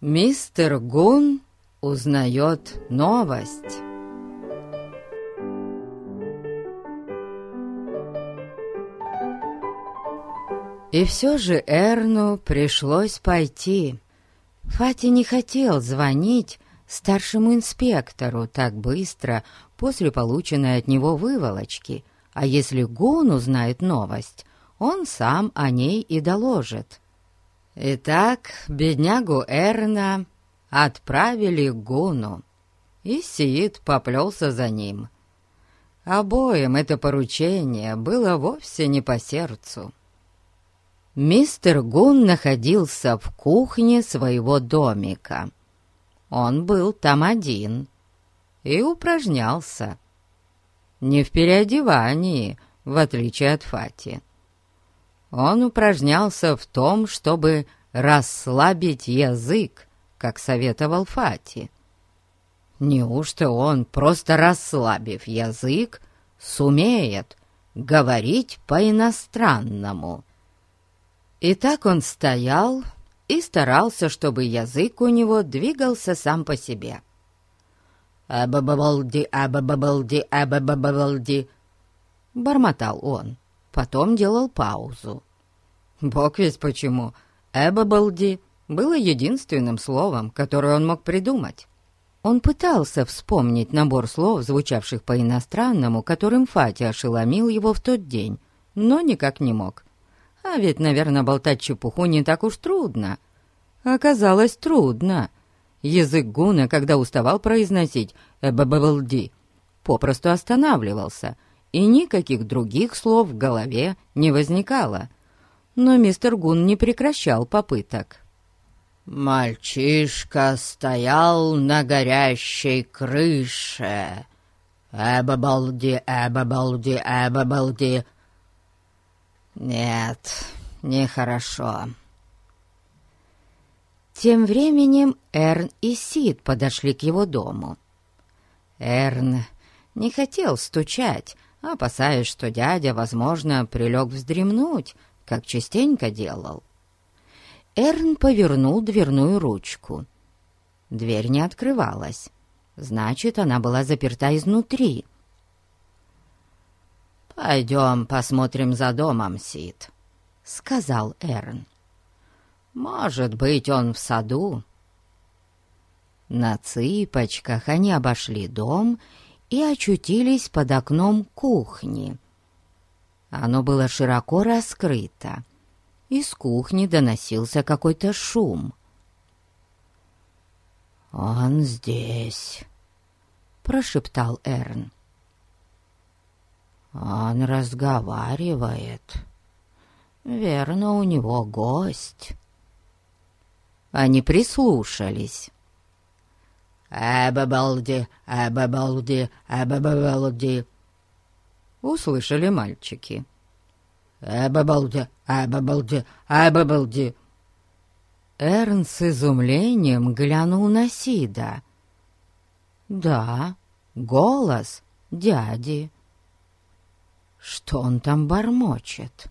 Мистер Гун узнает новость. И все же Эрну пришлось пойти. Фати не хотел звонить старшему инспектору так быстро после полученной от него выволочки, а если Гун узнает новость, он сам о ней и доложит. Итак, беднягу Эрна отправили к Гуну, и Сиит поплелся за ним. Обоим это поручение было вовсе не по сердцу. Мистер Гун находился в кухне своего домика. Он был там один и упражнялся. Не в переодевании, в отличие от Фати. Он упражнялся в том, чтобы расслабить язык, как советовал Фати. Неужто он, просто расслабив язык, сумеет говорить по-иностранному? И так он стоял и старался, чтобы язык у него двигался сам по себе. «Абабабалди, абабабалди, абабабалди», — бормотал он, потом делал паузу. Бог весь почему, «эбабалди» было единственным словом, которое он мог придумать. Он пытался вспомнить набор слов, звучавших по-иностранному, которым Фати ошеломил его в тот день, но никак не мог. А ведь, наверное, болтать чепуху не так уж трудно. Оказалось, трудно. Язык Гуна, когда уставал произносить «эбэбэбэлди», попросту останавливался, и никаких других слов в голове не возникало. Но мистер Гун не прекращал попыток. «Мальчишка стоял на горящей крыше. Эбэбэлди, эбэбэлди, эбэбэлди», нет, нехорошо. Тем временем Эрн и Сид подошли к его дому. Эрн не хотел стучать, опасаясь, что дядя, возможно, прилег вздремнуть, как частенько делал. Эрн повернул дверную ручку. Дверь не открывалась. Значит, она была заперта изнутри — «Пойдем посмотрим за домом, Сид», — сказал Эрн. «Может быть, он в саду?» На цыпочках они обошли дом и очутились под окном кухни. Оно было широко раскрыто. Из кухни доносился какой-то шум. «Он здесь», — прошептал Эрн. Он разговаривает. Верно, у него гость. Они прислушались. «Эбэбалди, эбэбалди, эбэбалди!» Услышали мальчики. «Эбэбалди, эбэбалди, эбэбалди!» Эрн с изумлением глянул на Сида. «Да, голос дяди». Что он там бормочет?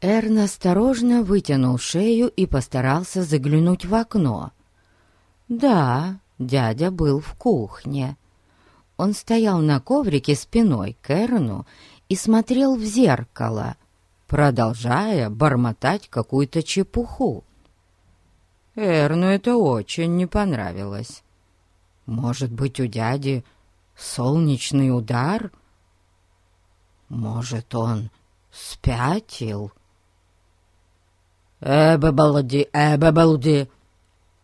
Эрн осторожно вытянул шею и постарался заглянуть в окно. Да, дядя был в кухне. Он стоял на коврике спиной к Эрну и смотрел в зеркало, продолжая бормотать какую-то чепуху. Эрну это очень не понравилось. Может быть, у дяди солнечный удар — может, он спятил? «Эбэ-балди, эбэ-балди!»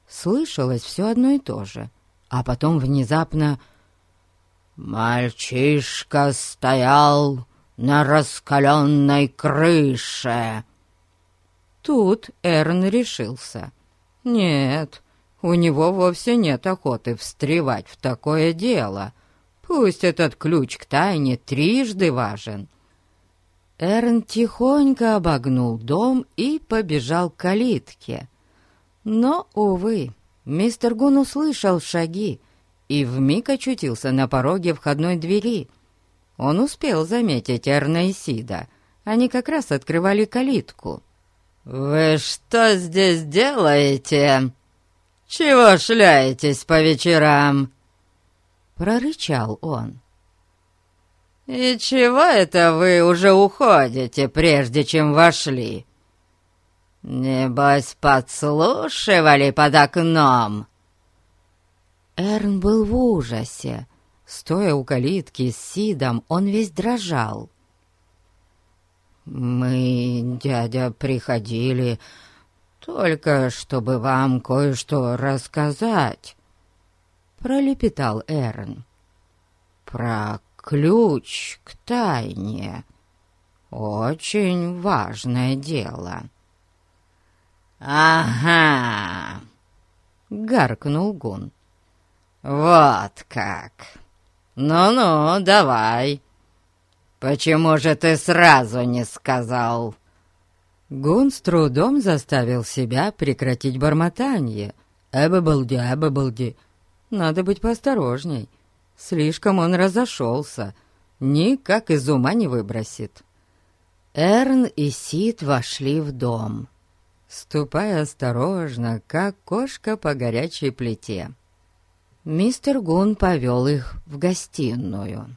Слышалось все одно и то же, а потом внезапно «Мальчишка стоял на раскаленной крыше!» Тут Эрн решился. «Нет, у него вовсе нет охоты встревать в такое дело. Пусть этот ключ к тайне трижды важен. Эрн тихонько обогнул дом и побежал к калитке. Но, увы, мистер Гун услышал шаги и вмиг очутился на пороге входной двери. Он успел заметить Эрна и Сида. Они как раз открывали калитку. «Вы что здесь делаете?» чего шляетесь по вечерам?» Прорычал он. «И чего это вы уже уходите, прежде чем вошли? Небось, подслушивали под окном?» Эрн был в ужасе. Стоя у калитки с Сидом, он весь дрожал. «Мы, дядя, приходили только чтобы вам кое-что рассказать», — пролепетал Эрн. «Про ключ к тайне. Очень важное дело». «Ага!» — гаркнул Гун. «Вот как! Ну-ну, давай! Почему же ты сразу не сказал?» Гун с трудом заставил себя прекратить бормотание. «Эбэбалди, эбэбалди! Надо быть поосторожней. Слишком он разошелся. Никак из ума не выбросит». Эрн и Сид вошли в дом, ступая осторожно, как кошка по горячей плите мистер Гун повел их в гостиную.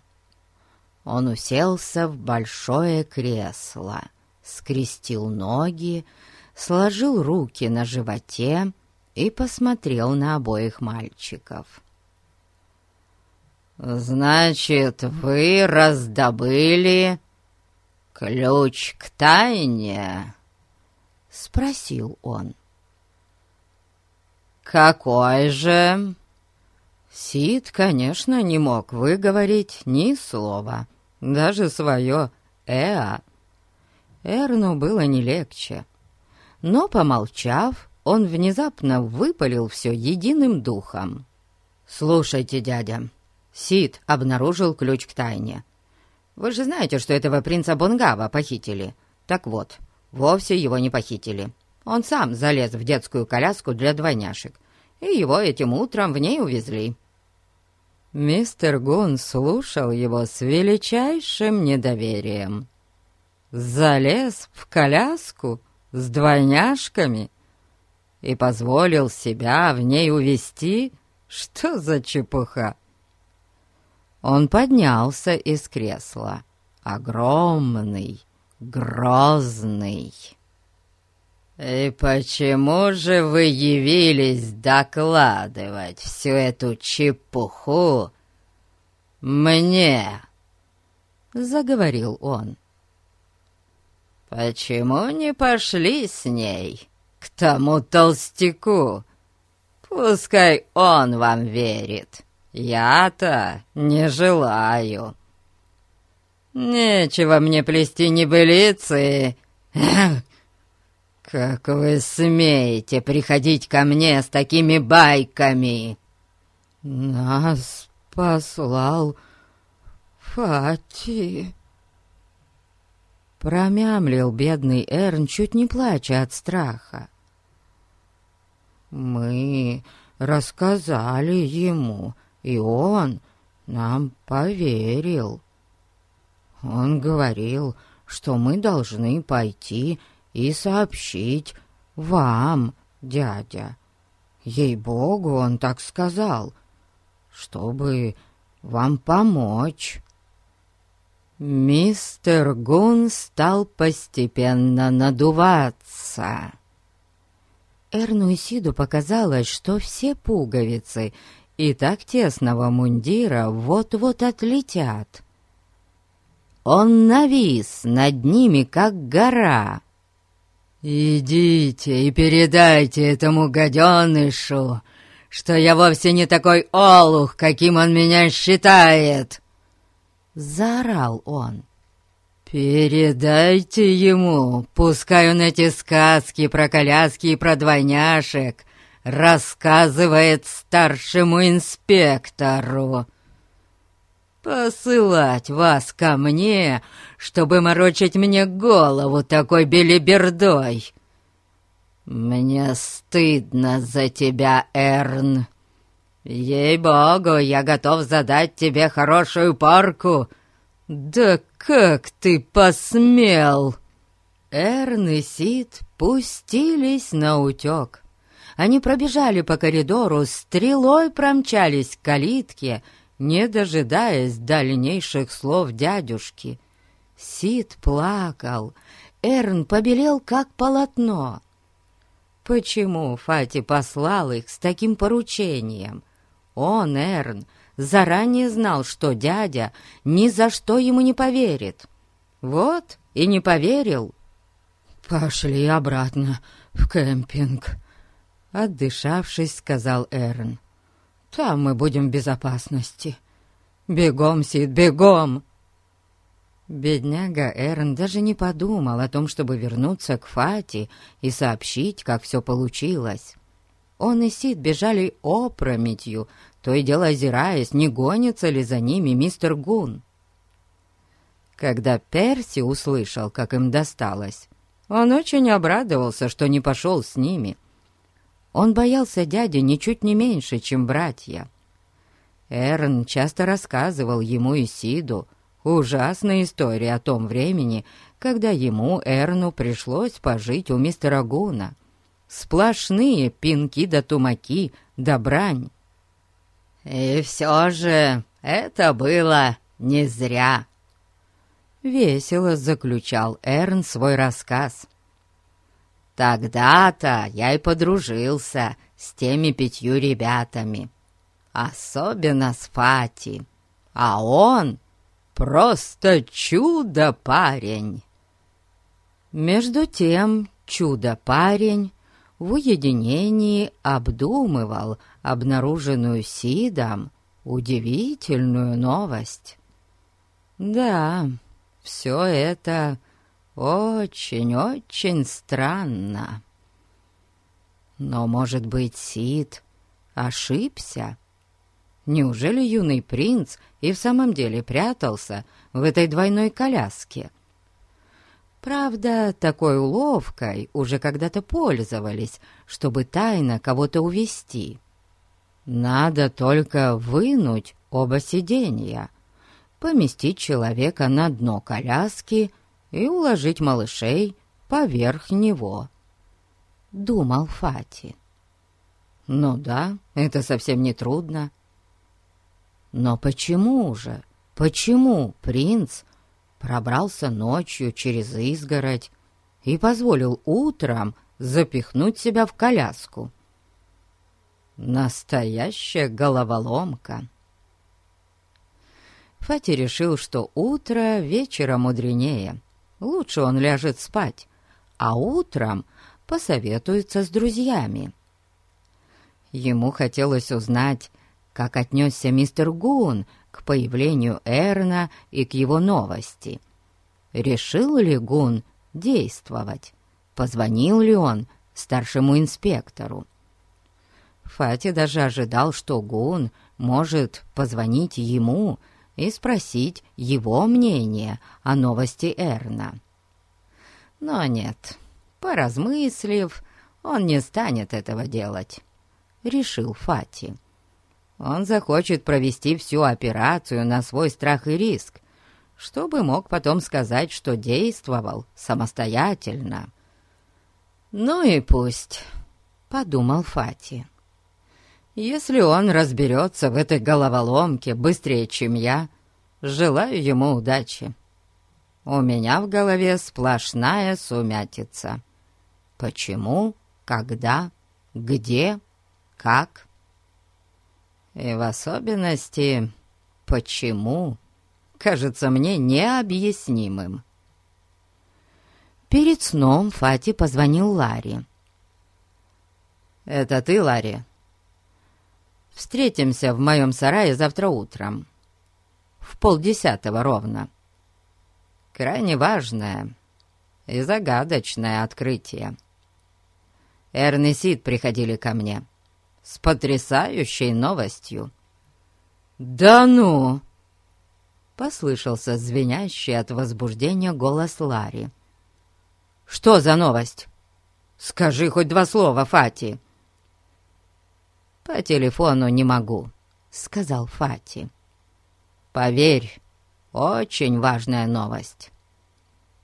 Он уселся в большое кресло, скрестил ноги, сложил руки на животе и посмотрел на обоих мальчиков. «Значит, вы раздобыли ключ к тайне?» — спросил он. «Какой же?» Сид, конечно, не мог выговорить ни слова, даже свое «эа». Эрну было не легче. Но, помолчав, он внезапно выпалил все единым духом. «Слушайте, дядя, Сид обнаружил ключ к тайне. Вы же знаете, что этого принца Бонгава похитили. Так вот, вовсе его не похитили. Он сам залез в детскую коляску для двойняшек, и его этим утром в ней увезли. Мистер Гун слушал его с величайшим недоверием. Залез в коляску с двойняшками и позволил себя в ней увести? Что за чепуха? Он поднялся из кресла, огромный, грозный. «И почему же вы явились докладывать всю эту чепуху мне?» Заговорил он. «Почему не пошли с ней к тому толстяку? Пускай он вам верит. Я-то не желаю. Нечего мне плести небылицы «Как вы смеете приходить ко мне с такими байками?» «Нас послал Фати», Промямлил бедный Эрн, чуть не плача от страха. «Мы рассказали ему, и он нам поверил. Он говорил, что мы должны пойти и сообщить вам, дядя. Ей-богу, он так сказал, чтобы вам помочь». Мистер Гун стал постепенно надуваться. Эрну и Сиду показалось, что все пуговицы и так тесного мундира вот-вот отлетят. Он навис над ними, как гора, «Идите и передайте этому гаденышу, что я вовсе не такой олух, каким он меня считает!» Заорал он. «Передайте ему, пускай он эти сказки про коляски и про двойняшек рассказывает старшему инспектору!» Посылать вас ко мне, чтобы морочить мне голову такой белибердой. Мне стыдно за тебя, Эрн. Ей-богу, я готов задать тебе хорошую парку. Да как ты посмел!» Эрн и Сид пустились на утек. Они пробежали по коридору, стрелой промчались к калитке, не дожидаясь дальнейших слов дядюшки. Сид плакал, Эрн побелел, как полотно. Почему Фати послал их с таким поручением? Он, Эрн, заранее знал, что дядя ни за что ему не поверит. Вот и не поверил. «Пошли обратно в кемпинг», — отдышавшись, сказал Эрн. «Там мы будем в безопасности. Бегом, Сид, бегом!» Бедняга Эрн даже не подумал о том, чтобы вернуться к Фати и сообщить, как все получилось. Он и Сид бежали опрометью, то и дело озираясь, не гонится ли за ними мистер Гун. Когда Перси услышал, как им досталось, он очень обрадовался, что не пошел с ними. Он боялся дяди ничуть не меньше, чем братья. Эрн часто рассказывал ему и Сиду, Ужасная история о том времени, когда ему, Эрну, пришлось пожить у мистера Гуна. Сплошные пинки да тумаки да брань. «И все же это было не зря», — весело заключал Эрн свой рассказ. «Тогда-то я и подружился с теми пятью ребятами, особенно с Фати, а он Просто чудо-парень!» Между тем чудо-парень в уединении обдумывал обнаруженную Сидом удивительную новость. Да, все это очень-очень странно. Но, может быть, Сид ошибся? Неужели юный принц и в самом деле прятался в этой двойной коляске? Правда, такой уловкой уже когда-то пользовались, чтобы тайно кого-то увести. Надо только вынуть оба сиденья, поместить человека на дно коляски и уложить малышей поверх него. Думал Фати. Ну да, это совсем не трудно. Но почему же, почему принц пробрался ночью через изгородь и позволил утром запихнуть себя в коляску? Настоящая головоломка. Фати решил, что утро вечера мудренее. Лучше он ляжет спать, а утром посоветуется с друзьями. Ему хотелось узнать, как отнесся мистер Гун к появлению Эрна и к его новости. Решил ли Гун действовать? Позвонил ли он старшему инспектору? Фати даже ожидал, что Гун может позвонить ему и спросить его мнение о новости Эрна. Но нет, поразмыслив, он не станет этого делать, решил Фати. Он захочет провести всю операцию на свой страх и риск, чтобы мог потом сказать, что действовал самостоятельно. «Ну и пусть», — подумал Фати. «Если он разберется в этой головоломке быстрее, чем я, желаю ему удачи. У меня в голове сплошная сумятица. Почему, когда, где, как?» И в особенности, почему, кажется мне необъяснимым. Перед сном Фати позвонил Ларе. «Это ты, Ларри?» «Встретимся в моем сарае завтра утром. В полдесятого ровно. Крайне важное и загадочное открытие. Эрн и Сид приходили ко мне с потрясающей новостью. «Да ну!» — послышался звенящий от возбуждения голос Ларри. «Что за новость? Скажи хоть два слова, Фати!» «По телефону не могу», — сказал Фати. «Поверь, очень важная новость.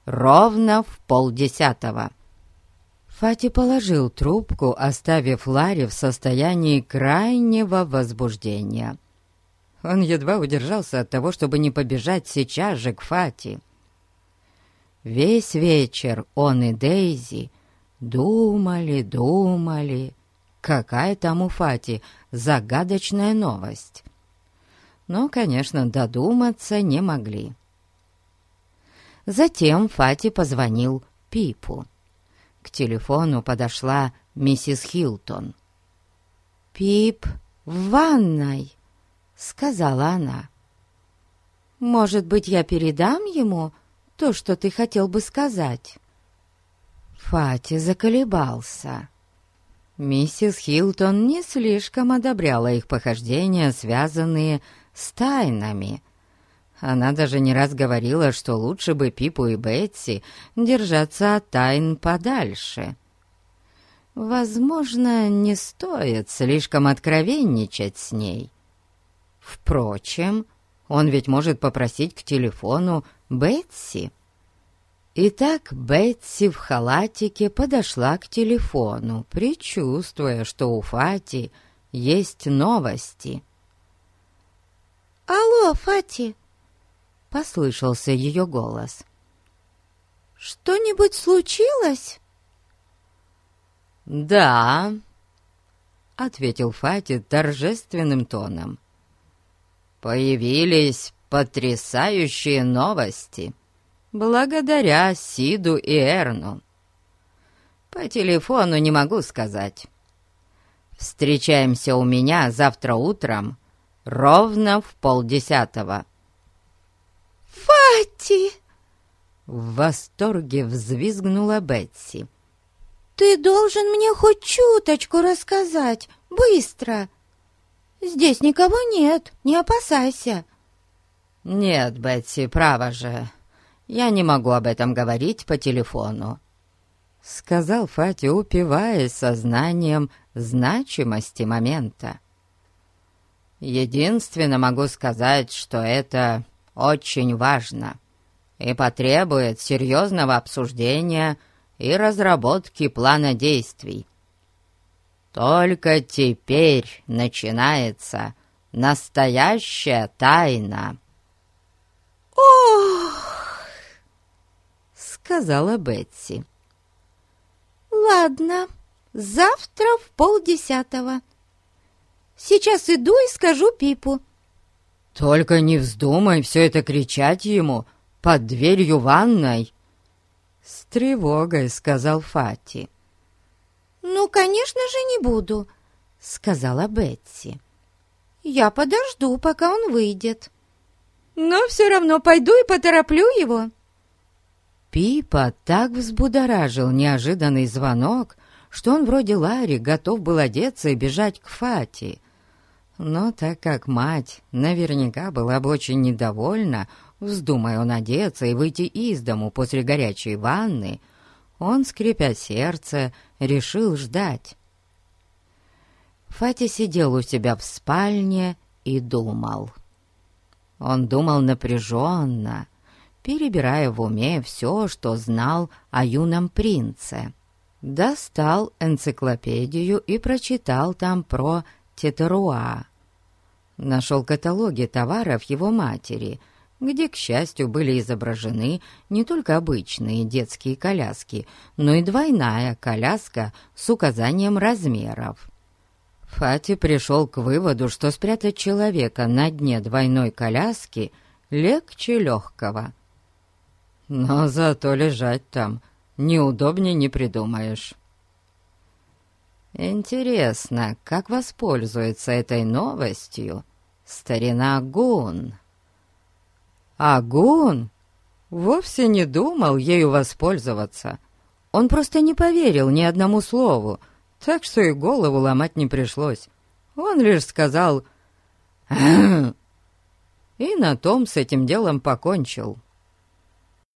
Ровно в полдесятого. Фати положил трубку, оставив Ларри в состоянии крайнего возбуждения. Он едва удержался от того, чтобы не побежать сейчас же к Фати. Весь вечер он и Дейзи думали, думали, какая там у Фати загадочная новость. Но, конечно, додуматься не могли. Затем Фати позвонил Пипу. К телефону подошла миссис Хилтон. «Пип в ванной», — сказала она. «Может быть, я передам ему то, что ты хотел бы сказать?» Фати заколебался. Миссис Хилтон не слишком одобряла их похождения, связанные с тайнами. Она даже не раз говорила, что лучше бы Пипу и Бетси держаться от тайн подальше. Возможно, не стоит слишком откровенничать с ней. Впрочем, он ведь может попросить к телефону Бетси. Итак, Бетси в халатике подошла к телефону, предчувствуя, что у Фати есть новости. «Алло, Фати!» — послышался ее голос. «Что-нибудь случилось?» «Да», — ответил Фати торжественным тоном. «Появились потрясающие новости благодаря Сиду и Эрну. По телефону не могу сказать. Встречаемся у меня завтра утром ровно в полдесятого». «Фати!» В восторге взвизгнула Бетси. «Ты должен мне хоть чуточку рассказать, быстро! Здесь никого нет, не опасайся!» «Нет, Бетси, право же, я не могу об этом говорить по телефону», — сказал Фати, упиваясь сознанием значимости момента. «Единственно могу сказать, что это очень важно и потребует серьезного обсуждения и разработки плана действий. Только теперь начинается настоящая тайна. «Ох!» — сказала Бетси. «Ладно, завтра в полдесятого. Сейчас иду и скажу Пипу. «Только не вздумай все это кричать ему под дверью ванной!» С тревогой сказал Фати. «Ну, конечно же, не буду», — сказала Бетси. «Я подожду, пока он выйдет. Но все равно пойду и потороплю его». Пипа так взбудоражил неожиданный звонок, что он вроде Ларри готов был одеться и бежать к Фати. Но так как мать наверняка была бы очень недовольна, вздумая он одеться и выйти из дому после горячей ванны, он, скрипя сердце, решил ждать. Фати сидел у себя в спальне и думал. Он думал напряженно, перебирая в уме все, что знал о юном принце. Достал энциклопедию и прочитал там про Тетеруа. Нашел каталоги товаров его матери, где, к счастью, были изображены не только обычные детские коляски, но и двойная коляска с указанием размеров. Фати пришел к выводу, что спрятать человека на дне двойной коляски легче легкого. Но зато лежать там неудобнее не придумаешь. Интересно, как воспользуется этой новостью старина Гун? А Гун вовсе не думал ею воспользоваться. Он просто не поверил ни одному слову, так что и голову ломать не пришлось. Он лишь сказал «Хм!» и на том с этим делом покончил.